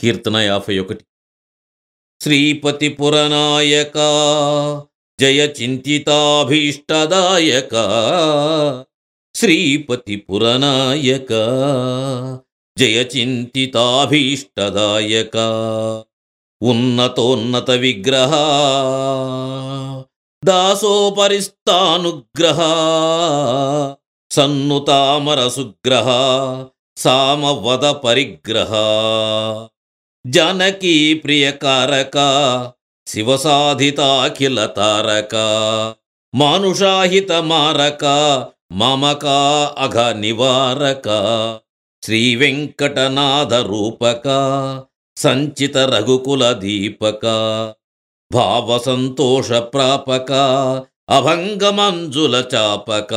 కీర్తన యాభై ఒకటి. శ్రీపతి పురనాయక జయ చింతితాభీష్టదాయక శ్రీపతి పురనాయక జయ చింతితాభీష్టదాయక ఉన్నతోన్నత విగ్రహ దాసోపరిస్తానుగ్రహ సన్నుతామర సుగ్రహ సామవద పరిగ్రహ. జనకీ ప్రియకారక శివసాధితాఖిల తారక మానుషాహిత మారక మమకా అఘ నివారక శ్రీవెంకటనాథ రూపక సంచిత రఘుకుల దీపక భావ సంతోష ప్రాపక అభంగమంజుల చాపక